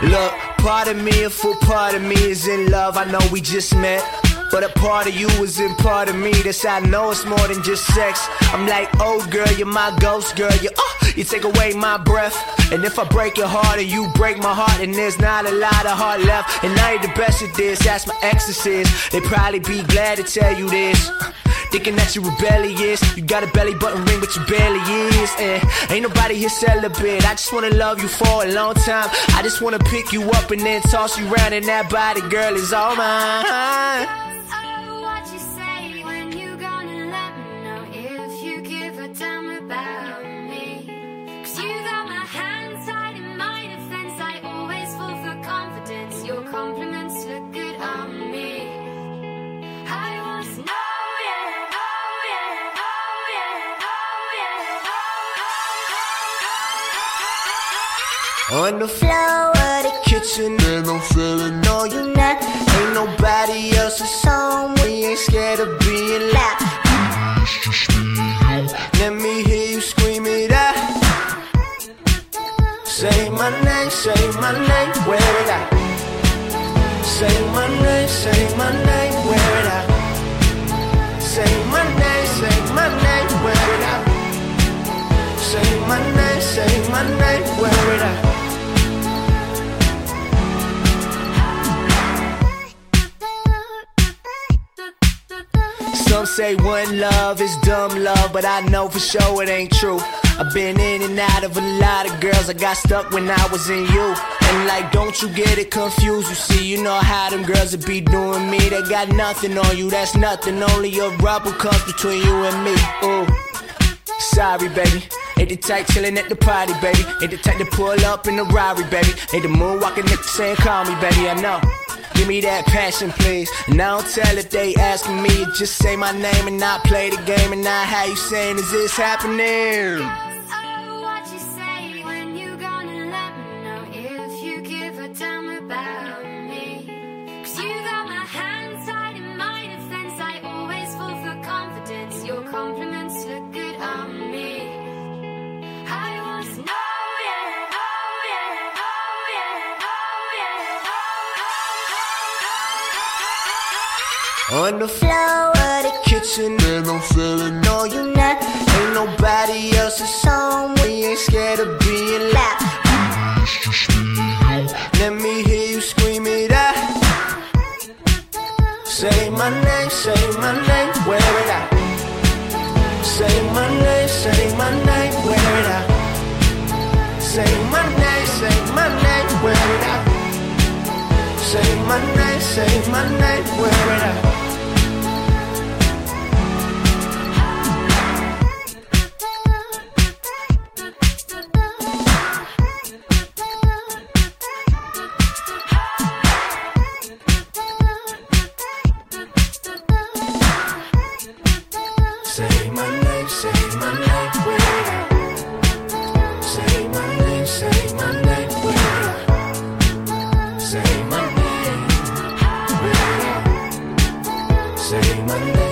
Look, part of me, a full part of me is in love. I know we just met. But a part of you is in part of me. That's how I know it's more than just sex. I'm like, oh girl, you're my ghost girl. You, uh, you take away my breath. And if I break your heart and you break my heart, and there's not a lot of heart left. And I ain't the best at this, that's my exorcist. They probably be glad to tell you this. Thinking that you're rebellious. You got a belly button ring, but you barely is. And ain't nobody here celibate. I just wanna love you for a long time. I just wanna pick you up and then toss you around, and that body, girl, is all mine. On the floor of the kitchen, and I'm feeling no, you not. Ain't nobody else's home. We ain't scared of being loud. Let me hear you scream it out. Say my name, say my name, Wear it out. Say my name, say one love is dumb love, but I know for sure it ain't true. I've been in and out of a lot of girls. I got stuck when I was in you. And like, don't you get it confused? You see, you know how them girls would be doing me. They got nothing on you, that's nothing. Only a rubber comes between you and me. Ooh. Sorry, baby. Ain't the type chillin' at the party, baby. Ain't the type to pull up in the Rari, baby. Ain't the moonwalking nigga saying, call me, baby. I know. Give me that passion, please. And I don't tell if they asking me. Just say my name and not play the game. And not how you saying, is this happening? On the floor of the kitchen, and I'm feeling no, you not. Ain't nobody else's home. We ain't scared of being loud. Let me hear you scream it out. Say my name, say my name, wear it out. Say my name, say my name, wear it out. Say my name, say my name, wear it out. Say my name, say my name, wear it out. Sunday.